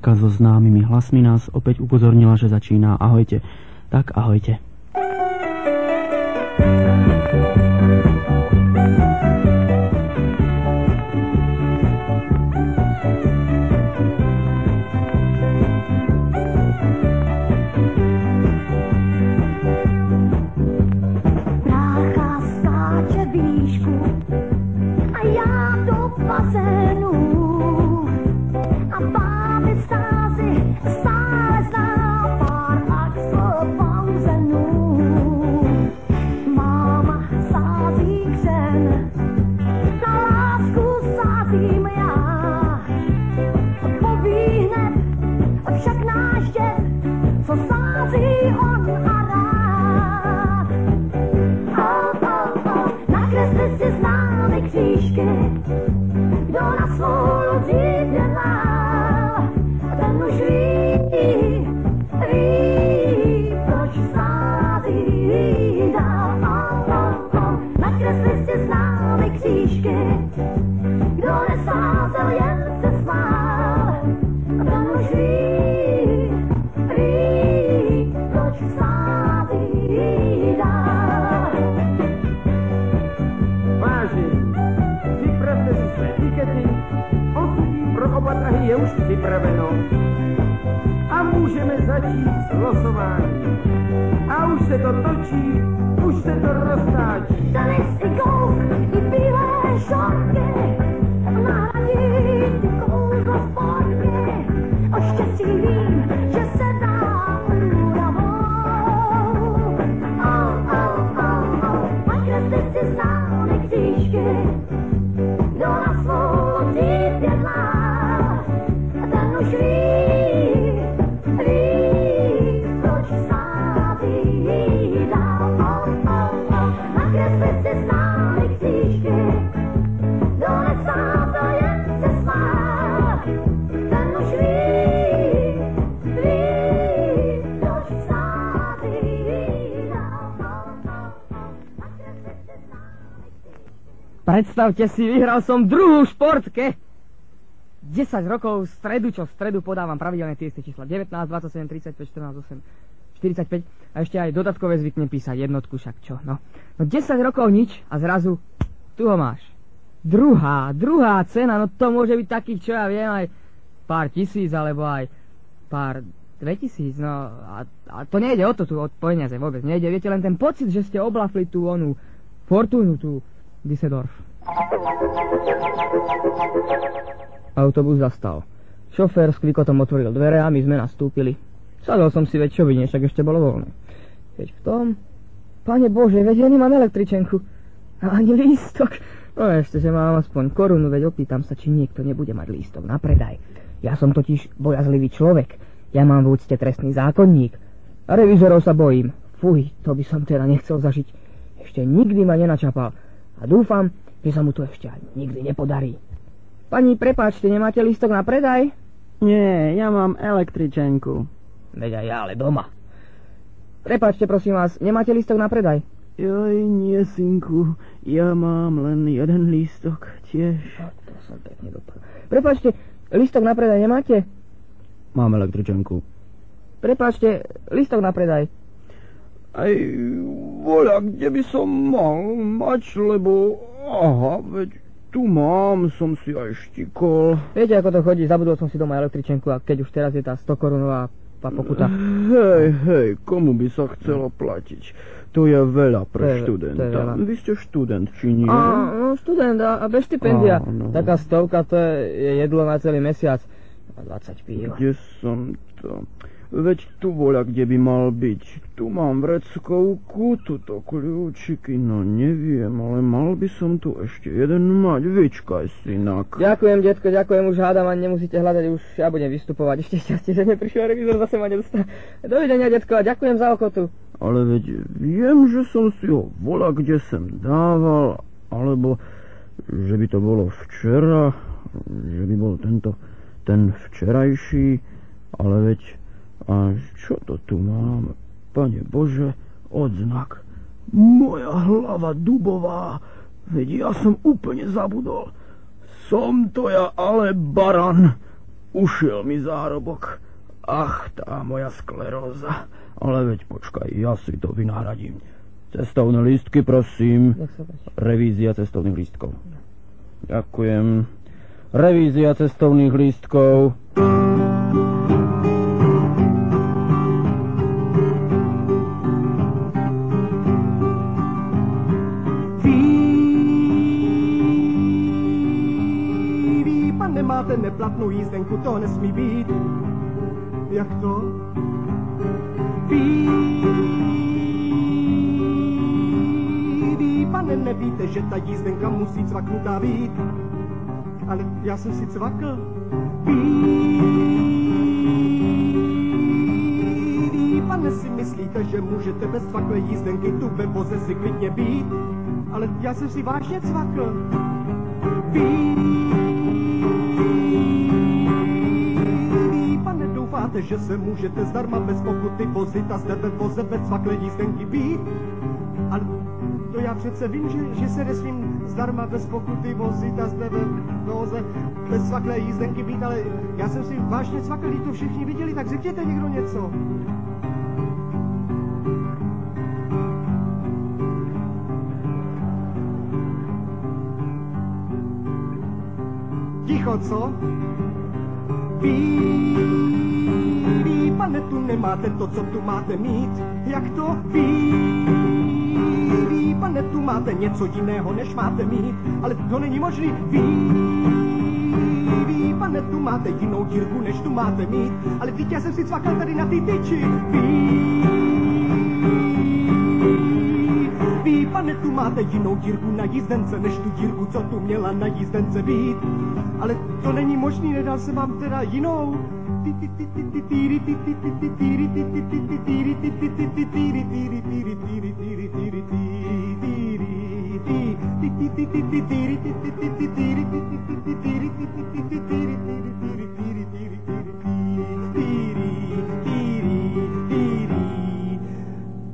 Zaznelka so známymi hlasmi nás opäť upozornila, že začína. Ahojte. Tak ahojte. připraveno a můžeme začít s losováním. A už se to točí, už se to roztáčí. Dnes si golf, i bílé šorty. Predstavte si, vyhral som druhú športke. 10 rokov v stredu, čo v stredu podávam pravidelne tie isté čísla. 19, 27, 35, 14, 8, 45 a ešte aj dodatkové zvyknem písať jednotku, však čo, no. No 10 rokov nič a zrazu tu ho máš. Druhá, druhá cena, no to môže byť takých, čo ja viem, aj pár tisíc, alebo aj pár 2000, no a, a to nejde o to tu, od peniaze vôbec, nejde, viete, len ten pocit, že ste oblafli tú onú fortúnu, tú Düsseldorf. Autobus zastal. Šofér s klikotom otvoril dvere a my sme nastúpili. Sadol som si, veď čo však ešte bolo voľné. Keď v tom... Pane Bože, veď ja nemám električenku. A ani lístok. No ešte, že mám aspoň korunu, veď opýtam sa, či niekto nebude mať lístok na predaj. Ja som totiž bojazlivý človek. Ja mám v úcte trestný zákonník. A revizorov sa bojím. Fuj, to by som teda nechcel zažiť. Ešte nikdy ma nenačapal a dúfam, že sa mu to ešte ani nikdy nepodarí. Pani, prepáčte, nemáte lístok na predaj? Nie, ja mám električenku. Veď aj ja, ale doma. Prepáčte, prosím vás, nemáte lístok na predaj? Joj, nie, synku, ja mám len jeden lístok tiež. No, to som pekne dopadol. Prepáčte, lístok na predaj nemáte? Mám električenku. Prepáčte, lístok na predaj. Aj voľa, kde by som mal mať, lebo aha, veď tu mám, som si aj štikol. Viete, ako to chodí, zabudol som si doma električenku a keď už teraz je tá 100 korunová pokuta. Hej, hej, komu by sa chcelo platiť? To je veľa pre je, študenta. Je veľa. Vy ste študent, či nie? Á, no študent a, a bez štipendia. no. Taká stovka, to je jedlo na celý mesiac. 20 pív. Kde som to? Veď tu voľa, kde by mal byť. Tu mám vreckovku, tuto kľúčiky, no neviem, ale mal by som tu ešte jeden mať. Vyčkaj, synak. Ďakujem, detko, ďakujem, už hádam a nemusíte hľadať, už ja budem vystupovať. Ešte šťastie, že neprišiel revizor, zase ma nedostal. Dovidenia, detko, a ďakujem za okotu. Ale veď viem, že som si ho voľa, kde sem dával, alebo že by to bolo včera, že by bol tento, ten včerajší, ale veď a čo to tu mám? Pane Bože, odznak. Moja hlava dubová. Veď ja som úplne zabudol. Som to ja ale baran. ušiel mi zárobok. Ach, tá moja skleróza. Ale veď počkaj, ja si to vynahradím. Cestovné lístky, prosím. Revízia cestovných lístkov. Ďakujem. Revízia cestovných lístkov. máte neplatnou jízdenku, to nesmí být. Jak to? Ví, pane, nevíte, že ta jízdenka musí cvaknutá být. Ale já jsem si cvakl. Ví, pane, si myslíte, že můžete bez cvakle jízdenky tu ve voze si klidně být? Ale já jsem si vážně cvakl. Ví, Doufáte, že se můžete zdarma bez pokuty vozit a zde ve voze bez cvakle jízdenky být? Ale to já přece vím, že, že se nesmím zdarma bez pokuty vozit a zde ve voze bez cvakle jízdenky být, ale já jsem si vážně cvakl, to všichni viděli, tak řekněte někdo něco. Ticho, co? Ví, pane, tu nemáte to, co tu máte mít. Jak to ví? Ví, pane, tu máte něco jiného, než máte mít. Ale to není možný. Ví, ví, pane, tu máte jinou dírku, než tu máte mít. Ale já jsem si cvakal tady na ty tyči. Ví, ví, pane, tu máte jinou dírku na jízdence, než tu dírku, co tu měla na jízdence být. Ale to není možný, nedal jsem vám teda jinou.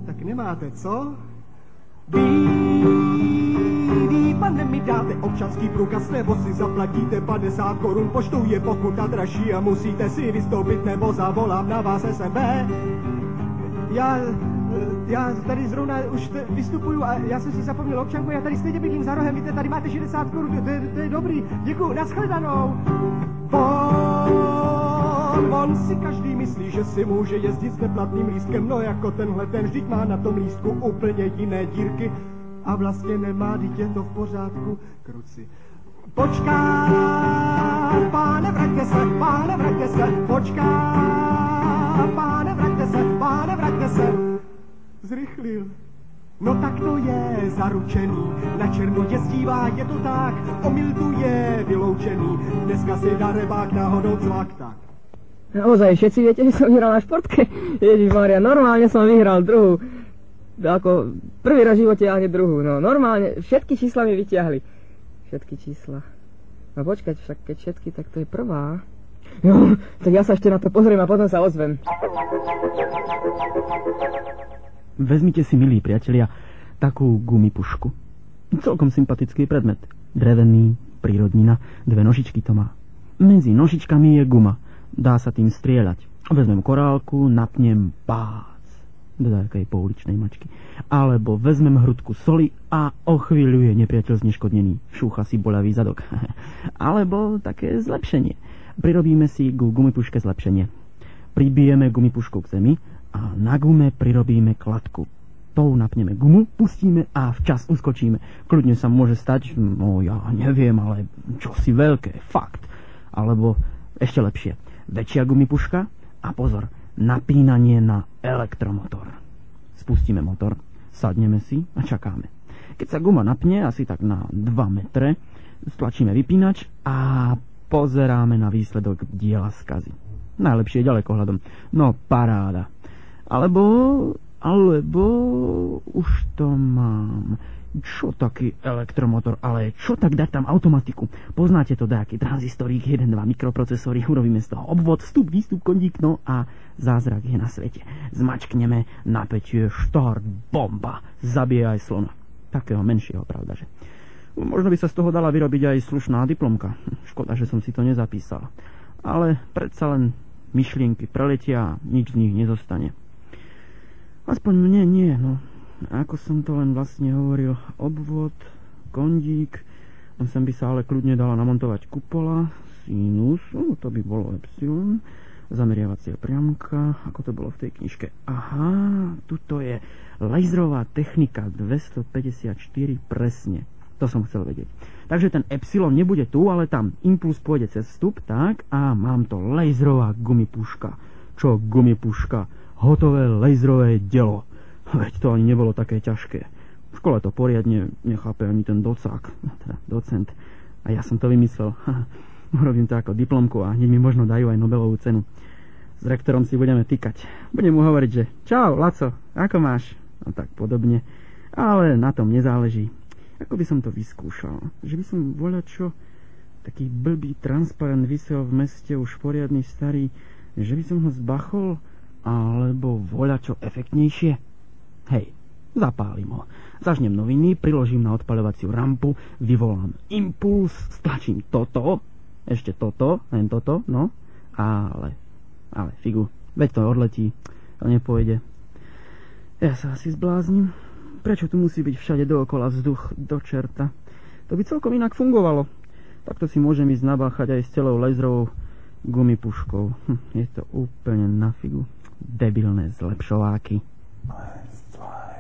Tak nemáte, co? Pane mi dáte občanský průkaz nebo si zaplatíte 50 korun, poštou je pokuta dražší a musíte si vystoupit nebo zavolám na vás SMB. Já, já tady zrovna už te, vystupuju a já jsem si zapomněl občanku, já tady stejně bydlím za rohem, víte, tady máte 60 korun, to, to, to je dobrý, děkuji, nashledanou. Von, von si každý myslí, že si může jezdit s neplatným lístkem, no jako tenhle ten vždyť má na tom lístku úplně jiné dírky a vlastně nemá, dítě to v pořádku, kruci. Počká, páne, vraťte se, páne, vraťte se, počká, páne, vraťte se, páne, vraťte se. Zrychlil. No tak to je zaručený, na černo jezdívá, je to tak, omyl tu je vyloučený, dneska si dá rebák náhodou cvak, tak. Naozaj, všetci viete, že som vyhral na športke? Ježiš Maria, normálne som vyhral druhú ako prvý raz v živote a hneď druhú. No normálne, všetky čísla mi vyťahli. Všetky čísla. No počkať, však keď všetky, tak to je prvá. No, tak ja sa ešte na to pozriem a potom sa ozvem. Vezmite si, milí priatelia, takú gumipušku. Celkom sympatický predmet. Drevený, prírodnina, dve nožičky to má. Medzi nožičkami je guma. Dá sa tým strieľať. Vezmem korálku, napnem, pás do takej pouličnej mačky. Alebo vezmem hrudku soli a o chvíľu je nepriateľ zneškodnený. Šúcha si bolavý zadok. Alebo také zlepšenie. Prirobíme si ku gumipuške zlepšenie. Pribijeme gumipušku k zemi a na gume prirobíme kladku. Tou napneme gumu, pustíme a včas uskočíme. Kľudne sa môže stať, no ja neviem, ale čo si veľké, fakt. Alebo ešte lepšie, väčšia gumipuška a pozor, napínanie na elektromotor. Spustíme motor, sadneme si a čakáme. Keď sa guma napne asi tak na 2 metre, stlačíme vypínač a pozeráme na výsledok diela skazy. Najlepšie ďalekohľadom. No paráda. Alebo, alebo už to mám čo taký elektromotor, ale čo tak dať tam automatiku? Poznáte to nejaký tranzistorík, 1, 2 mikroprocesory, urobíme z toho obvod, vstup, výstup, kondík, no a zázrak je na svete. Zmačkneme napätie, štart, bomba, zabije aj slona. Takého menšieho, pravda, že? Možno by sa z toho dala vyrobiť aj slušná diplomka. Škoda, že som si to nezapísal. ale predsa len myšlienky preletia a nič z nich nezostane. Aspoň mne nie, no. Ako som to len vlastne hovoril, obvod, kondík, sem by sa ale kľudne dala namontovať kupola, sinus, no to by bolo epsilon, zameriavacia priamka, ako to bolo v tej knižke. Aha, tuto je laserová technika 254 presne. To som chcel vedieť. Takže ten epsilon nebude tu, ale tam impuls pôjde cez vstup, tak, a mám to laserová gumipuška. Čo gumipuška? Hotové laserové delo. Veď to ani nebolo také ťažké. V škole to poriadne nechápe ani ten docák, teda docent. A ja som to vymyslel. Urobím to ako diplomku a hneď mi možno dajú aj Nobelovú cenu. S rektorom si budeme týkať. Budem mu hovoriť, že čau, Laco, ako máš? No tak podobne. Ale na tom nezáleží. Ako by som to vyskúšal? Že by som voľa čo taký blbý transparent vysel v meste už poriadny starý, že by som ho zbachol alebo voľa čo efektnejšie? Hej, zapálim ho. Zažnem noviny, priložím na odpaľovaciu rampu, vyvolám impuls, stlačím toto, ešte toto, len toto, no, ale, ale figu, veď to odletí, to nepôjde. Ja sa asi zbláznim. Prečo tu musí byť všade dookola vzduch do čerta? To by celkom inak fungovalo. Takto si môžem ísť nabáchať aj s celou laserovou gumipuškou. Hm, je to úplne na figu. Debilné zlepšováky. fine.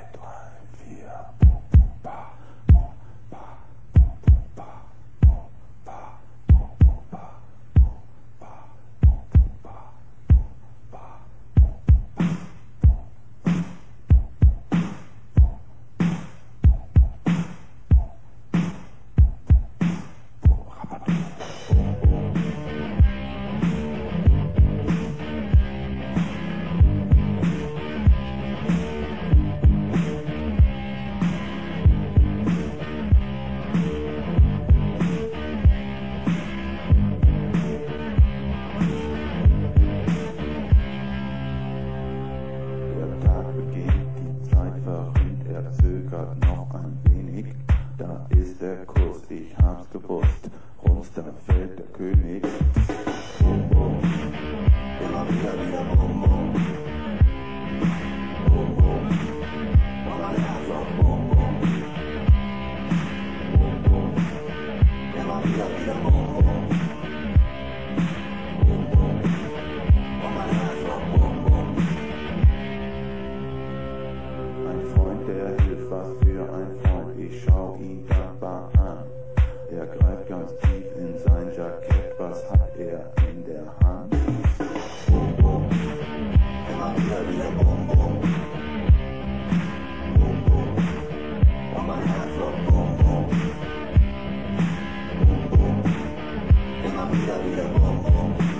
I'm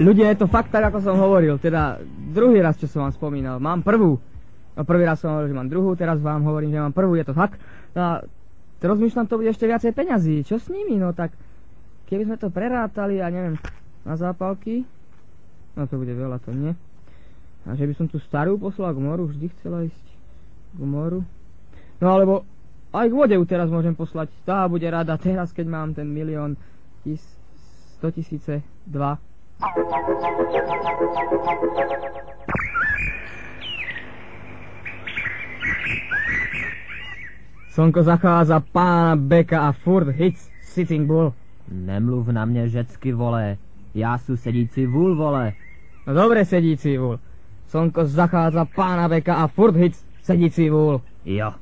Ľudia, je to fakt tak, ako som hovoril. Teda druhý raz, čo som vám spomínal. Mám prvú. No prvý raz som hovoril, že mám druhú, teraz vám hovorím, že mám prvú. Je to. No a rozmýšľam, to bude ešte viacej peňazí. Čo s nimi? No tak, keby sme to prerátali, a neviem, na zápalky, no to bude veľa, to nie. A že by som tu starú poslal k moru, vždy chcela ísť k moru. No alebo aj k vode ju teraz môžem poslať. Tá bude rada teraz, keď mám ten milión tis, 100 tisíce, dva. Slnko zachádza pána Beka a furt hits Sitting Bull. Nemluv na mě řecky, vole. Já su sedící vůl, vole. No dobre, sedící vůl. Slnko zachádza pána Beka a furt hits sedící vůl. Jo.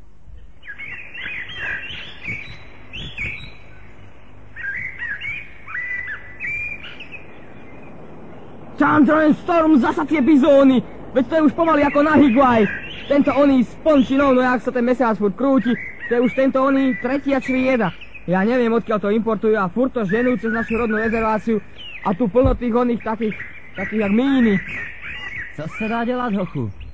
Chandra Storm, zasa tie bizóny! Veď to je už pomaly ako na Higuaj. Tento oný s pončinou, no jak sa ten mesiac furt krúti, to je už tento oný tretia črieda. Ja neviem, odkiaľ to importujú a furt to ženú cez našu rodnú rezerváciu a tu plno tých oných takých, takých jak míny. Co se dá dělat, hochu?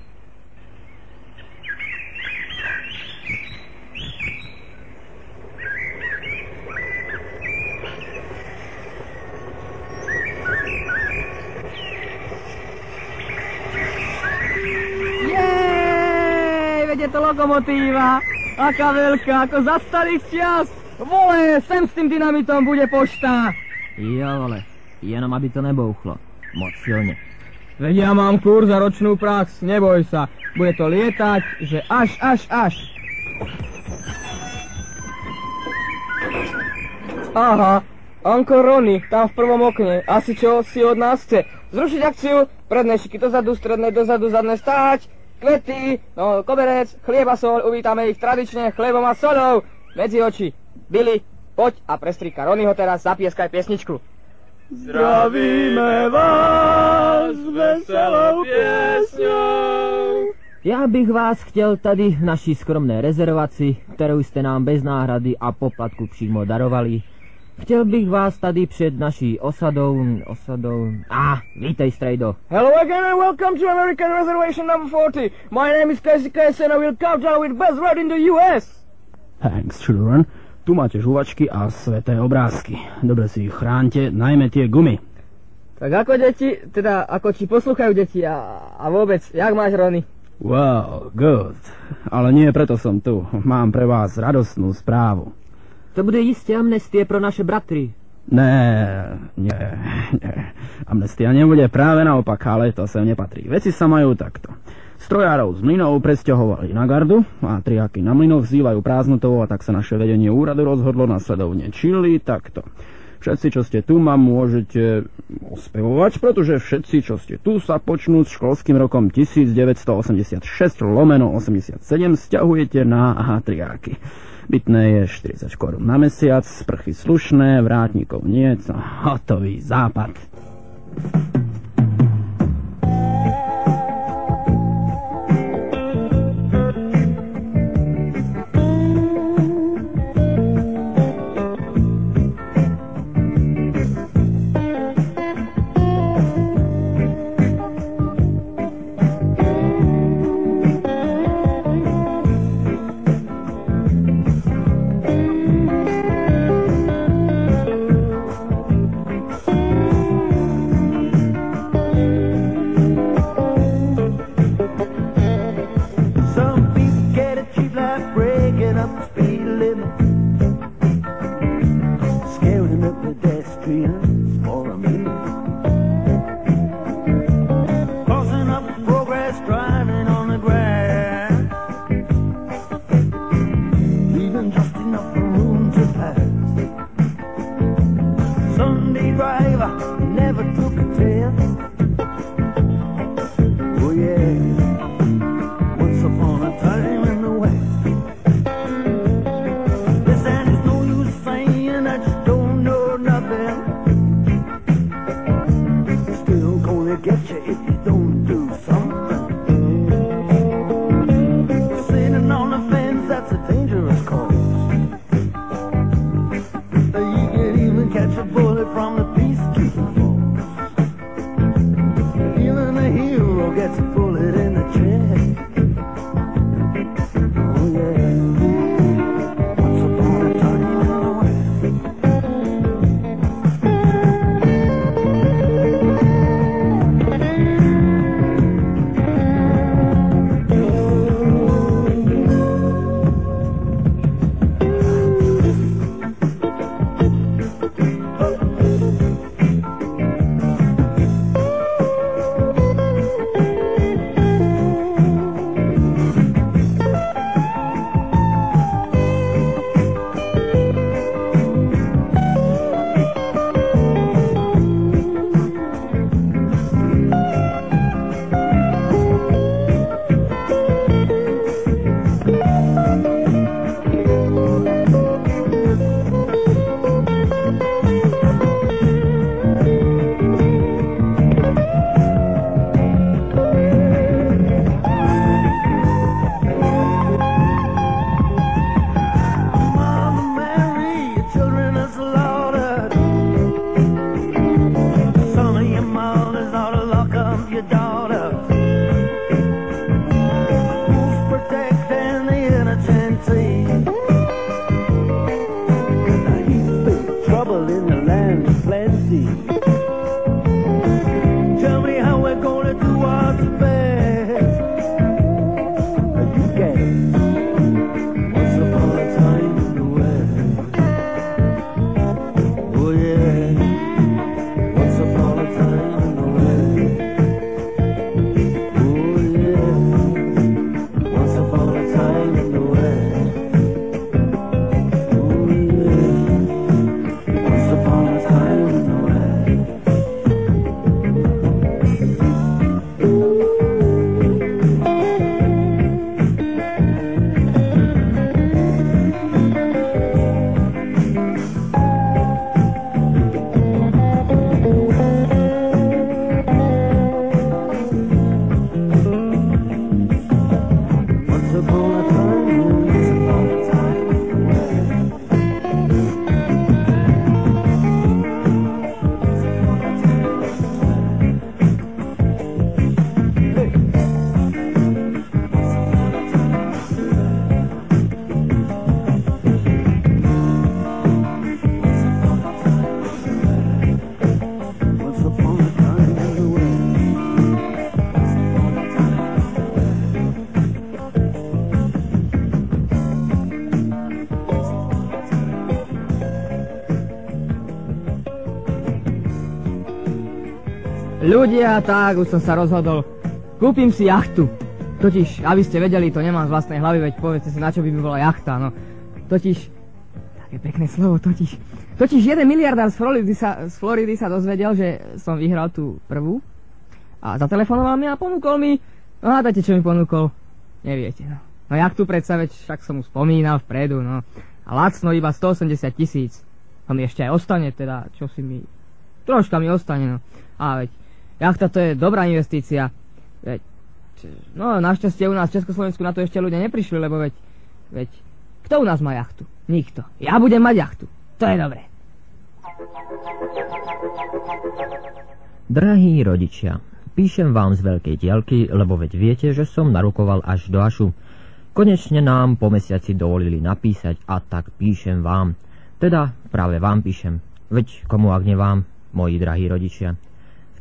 Je to lokomotíva. Aká veľká, ako za starých čias. Vole, sem s tým dynamitom bude pošta. Jo, vole. Jenom aby to nebouchlo. Moc silně. Veď ja mám kurz za ročnú prax, neboj sa. Bude to lietať, že až, až, až. Aha, Anko Rony, tam v prvom okne. Asi čo si od nás chce. Zrušiť akciu, predné šiky dozadu, stredné dozadu, zadné stáť, kvety, no koberec, chlieba sol, uvítame ich tradične chlebom a solou. Medzi oči. Billy, poď a prestrika Ronyho teraz, zapieskaj piesničku. Zdravíme vás veselou piesňou. Já bych vás chtěl tady v naší skromné rezervaci, kterou jste nám bez náhrady a poplatku přímo darovali. Chtěl bych vás tady před naší osadou, osadou... A, ah, vítej, Strejdo. Hello again and welcome to American Reservation number 40. My name is Casey Casey and I will count down with best road in the US. Thanks, children. Tu máte žuvačky a sveté obrázky. Dobre si ich chránte, najmä tie gumy. Tak ako deti, teda ako či posluchajú deti a, a vôbec, jak máš Rony? Well, good. Ale nie preto som tu. Mám pre vás radostnú správu. To bude jistě amnestie pro naše bratry. Ne, nie, nie. Amnestia nebude práve naopak, ale to sem nepatrí. Veci sa majú takto. Strojárov z mlynov presťahovali na gardu a triaky na mlynoch vzývajú prázdnotovo a tak sa naše vedenie úradu rozhodlo nasledovne. Čili takto. Všetci, čo ste tu, ma môžete ospevovať, pretože všetci, čo ste tu, sa počnú s školským rokom 1986 lomeno 87 stiahujete na triáky. Bytné je 40 korún na mesiac, sprchy slušné, vrátnikov nie, no, hotový západ. Ľudia, tak, už som sa rozhodol. Kúpim si jachtu. Totiž, aby ste vedeli, to nemám z vlastnej hlavy, veď povedzte si, na čo by mi bola jachta, no. Totiž, také pekné slovo, totiž. Totiž jeden miliardár z Floridy sa, z Floridy sa dozvedel, že som vyhral tú prvú. A zatelefonoval mi a ponúkol mi, no hádajte, čo mi ponúkol. Neviete, no. No jak tu predsa, veď však som mu spomínal vpredu, no. A lacno iba 180 tisíc. A mi ešte aj ostane, teda, čo si mi... Troška mi ostane, no. A veď, jachta to je dobrá investícia. Veď, no našťastie u nás v Československu na to ešte ľudia neprišli, lebo veď, veď, kto u nás má jachtu? Nikto. Ja budem mať jachtu. To je dobré. Drahí rodičia, píšem vám z veľkej diaľky, lebo veď viete, že som narukoval až do Ašu. Konečne nám po mesiaci dovolili napísať a tak píšem vám. Teda práve vám píšem. Veď komu ak nie vám, moji drahí rodičia.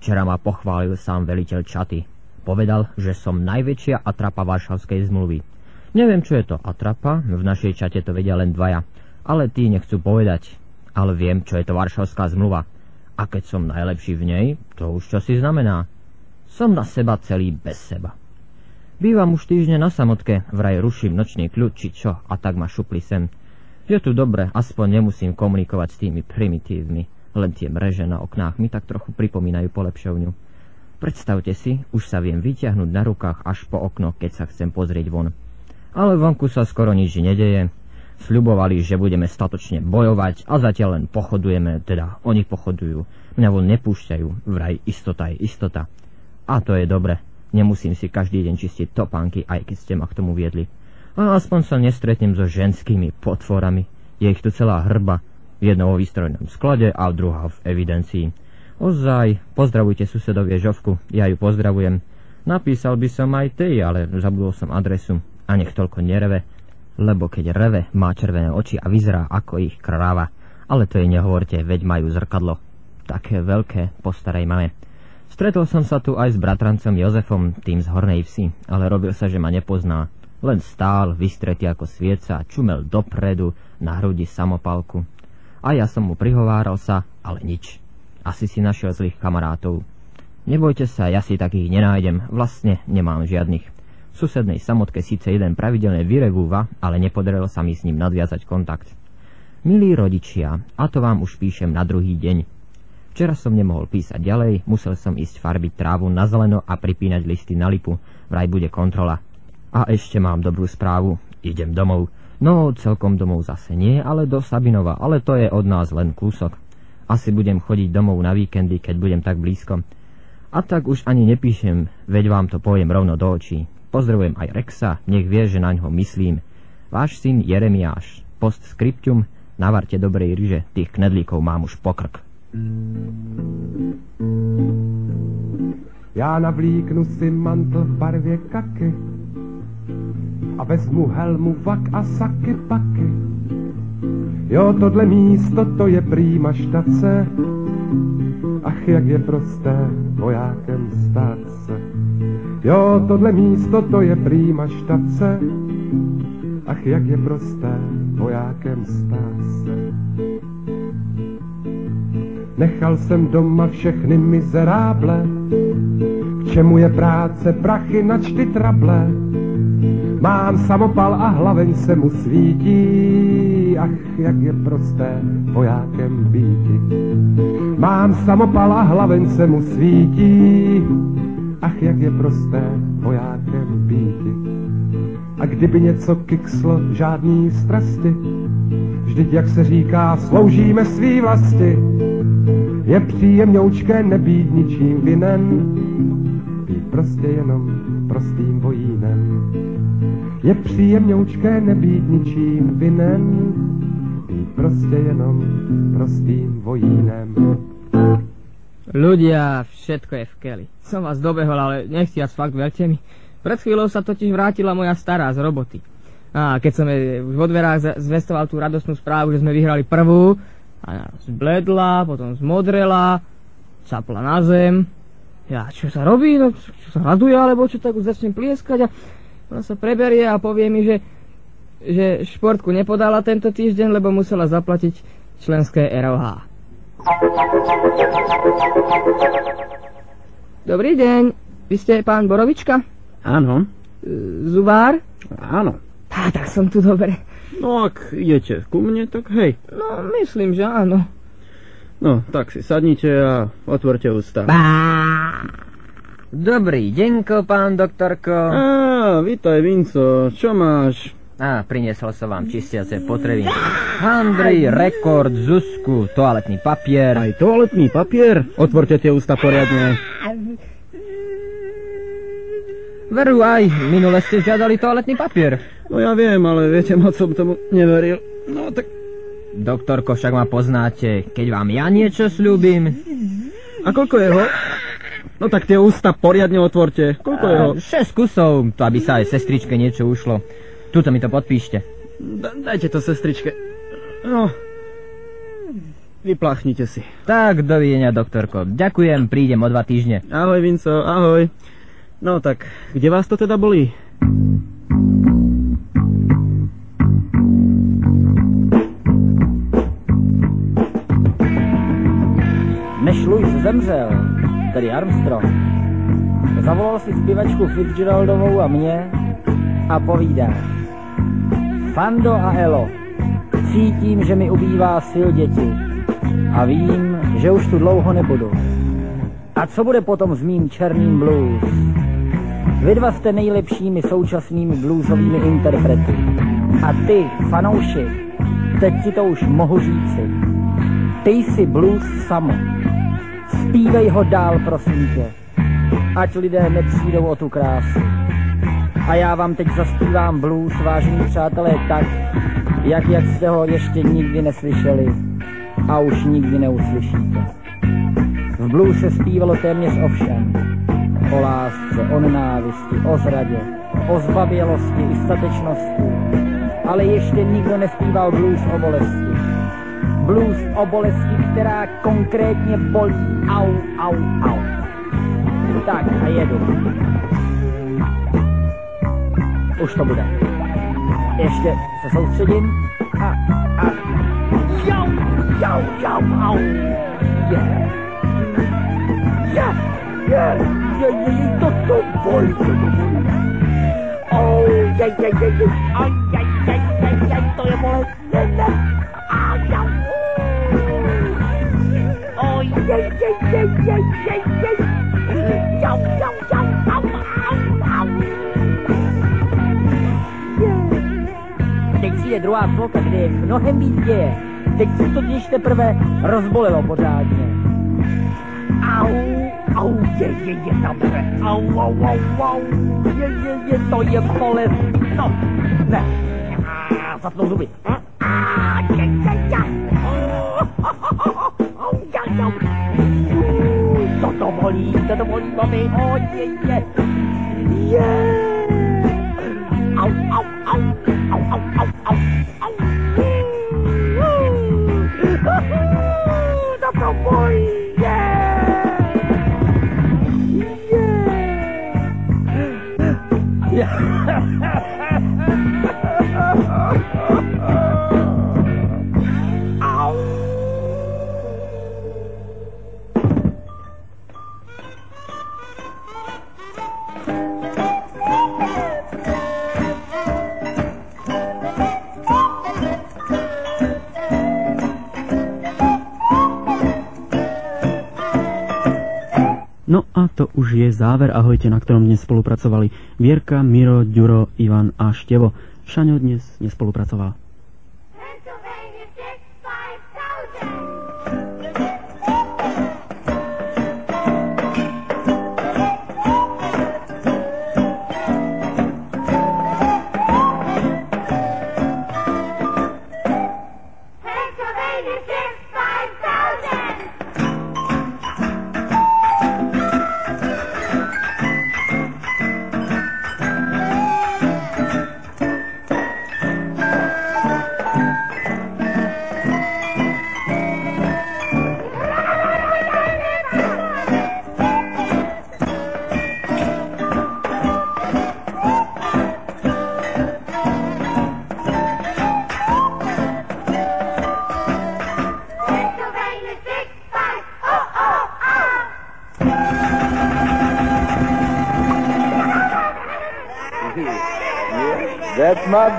Včera ma pochválil sám veliteľ Čaty. Povedal, že som najväčšia atrapa Varšavskej zmluvy. Neviem, čo je to atrapa, v našej čate to vedia len dvaja. Ale tí nechcú povedať. Ale viem, čo je to Varšavská zmluva. A keď som najlepší v nej, to už čo si znamená. Som na seba celý bez seba. Bývam už týždne na samotke, vraj ruším nočný kľud či čo a tak ma šupli sem. Je tu dobre, aspoň nemusím komunikovať s tými primitívmi, len tie mreže na oknách mi tak trochu pripomínajú polepšovňu. Predstavte si, už sa viem vyťahnuť na rukách až po okno, keď sa chcem pozrieť von. Ale vonku sa skoro nič nedeje. Sľubovali, že budeme statočne bojovať a zatiaľ len pochodujeme, teda oni pochodujú. Mňa von nepúšťajú, vraj istota je istota. A to je dobre, Nemusím si každý deň čistiť topánky, aj keď ste ma k tomu viedli. A aspoň sa nestretnem so ženskými potvorami. Je ich tu celá hrba. Jedno vo výstrojnom sklade a druhá v evidencii. Ozaj, pozdravujte susedovie Žovku, ja ju pozdravujem. Napísal by som aj tej, ale zabudol som adresu. A nech toľko nereve, lebo keď reve, má červené oči a vyzerá ako ich kráva. Ale to jej nehovorte, veď majú zrkadlo. Také veľké, po starej mame. Stretol som sa tu aj s bratrancom Jozefom, tým z Hornej vsi, ale robil sa, že ma nepozná. Len stál, vystretý ako svieca, čumel dopredu, na hrudi samopalku. A ja som mu prihováral sa, ale nič. Asi si našiel zlých kamarátov. Nebojte sa, ja si takých nenájdem, vlastne nemám žiadnych. V susednej samotke síce jeden pravidelne vyrevúva, ale nepodarilo sa mi s ním nadviazať kontakt. Milí rodičia, a to vám už píšem na druhý deň. Včera som nemohol písať ďalej, musel som ísť farbiť trávu na zeleno a pripínať listy na lipu. Vraj bude kontrola. A ešte mám dobrú správu. Idem domov. No, celkom domov zase nie, ale do Sabinova, ale to je od nás len kúsok. Asi budem chodiť domov na víkendy, keď budem tak blízko. A tak už ani nepíšem, veď vám to poviem rovno do očí. Pozdravujem aj Rexa, nech vie, že na ňo myslím. Váš syn Jeremiáš. Post scriptum, navarte dobrej ryže, tých knedlíkov mám už pokrk. Já navlíknu si mantl v barvě kaky a vezmu helmu, vak a saky paky. Jo, tohle místo, to je prýma štace, ach, jak je prosté vojákem stát se. Jo, tohle místo, to je prýma štace, ach, jak je prosté vojákem stát se. Nechal jsem doma všechny mizeráble, k čemu je práce, prachy, načty trable. Mám samopal a hlaveň se mu svítí, ach, jak je prosté vojákem býti. Mám samopal a hlaveň se mu svítí, ach, jak je prosté vojákem býti. A kdyby něco kikslo, žádný strasti, vždyť, jak se říká, sloužíme svý vlasti, je příjemňoučké nebýt ničím vinen, být prostě jenom prostým vojínem. Je příjemňoučké nebýt ničím vinen, být prostě jenom prostým vojínem. Ľudia, všetko je v keli. Som vás dobehol, ale nechciac fakt velte mi. Pred chvíľou sa totiž vrátila moja stará z roboty. A keď som jej vo dverách zvestoval tú radostnú správu, že sme vyhrali prvú, a zbledla, potom zmodrela, capla na zem. Ja, čo sa robí? No, čo sa raduje, alebo čo tak už začnem plieskať a ona sa preberie a povie mi, že, že športku nepodala tento týždeň, lebo musela zaplatiť členské ROH. Dobrý deň. Vy ste pán Borovička? Áno, E, Zubár? áno. Á, tak som tu dobre. No ak idete ku mne, tak hej. No, myslím, že áno. No, tak si sadnite a otvorte ústa. Dobrý deňko, pán doktorko. Á, vítaj, Vinco. Čo máš? Á, priniesol som vám čistiace potreby. Handry, rekord, Zuzku, toaletný papier. Aj toaletný papier? Otvorte tie ústa poriadne. Veru aj, minule ste žiadali toaletný papier. No ja viem, ale viete, moc som tomu neveril. No tak... Doktorko, však ma poznáte, keď vám ja niečo slúbim. A koľko je ho? No tak tie ústa poriadne otvorte. Koľko je ho? A, šesť kusov, to aby sa aj sestričke niečo ušlo. Tuto mi to podpíšte. Da- dajte to sestričke. No. Vypláchnite si. Tak, dovidenia, doktorko. Ďakujem, prídem o dva týždne. Ahoj, Vinco, ahoj. No tak, kde vás to teda bolí? Než Louis zemřel, tedy Armstrong, zavolal si zpěvačku Fitzgeraldovou a mě a povídá. Fando a Elo, cítím, že mi ubývá sil děti a vím, že už tu dlouho nebudu. A co bude potom s mým černým blues? Vy dva jste nejlepšími současnými bluesovými interprety. A ty, fanouši, teď ti to už mohu říci. Ty jsi blues samo. Zpívej ho dál, prosím tě. Ať lidé nepřijdou o tu krásu. A já vám teď zaspívám blues, vážení přátelé, tak, jak, jak jste ho ještě nikdy neslyšeli a už nikdy neuslyšíte. V blues se zpívalo téměř o všem. O lásce, o nenávisti, o zradě, o zbabělosti i statečnosti. Ale ještě nikdo nespíval blues o bolesti. Blues o bolesti, která konkrétně bolí. Au, au, au. Tak a jedu. Už to bude. Ještě se soustředím. A, a. Jau, jau, jau, au. Je, je, je, je, je, to, to bolí. Oh, je, je, je, je, aj, je, je, je, je, to je bolest. Ne, ne. Oh, je, je. Jau, jau, jau, au, au, au. Teď přijde druhá sloka, kde je mnohem víc děje. Teď se to totiž teprve rozbolelo pořádně. Au, au, je, je, je, dobře. Au, au, au, au, je, je, je, to je bolest. No, ne. A, zatnou zuby. A, je, je, je. Au, ja, ja. Toto bolí, toto bolí, mami. O, je, je. Je. Au, je záver ahojte, na ktorom dnes spolupracovali Vierka, Miro, Ďuro, Ivan a Števo. Šaňo dnes nespolupracoval.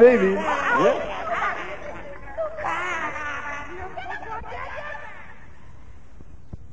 Baby. Yeah.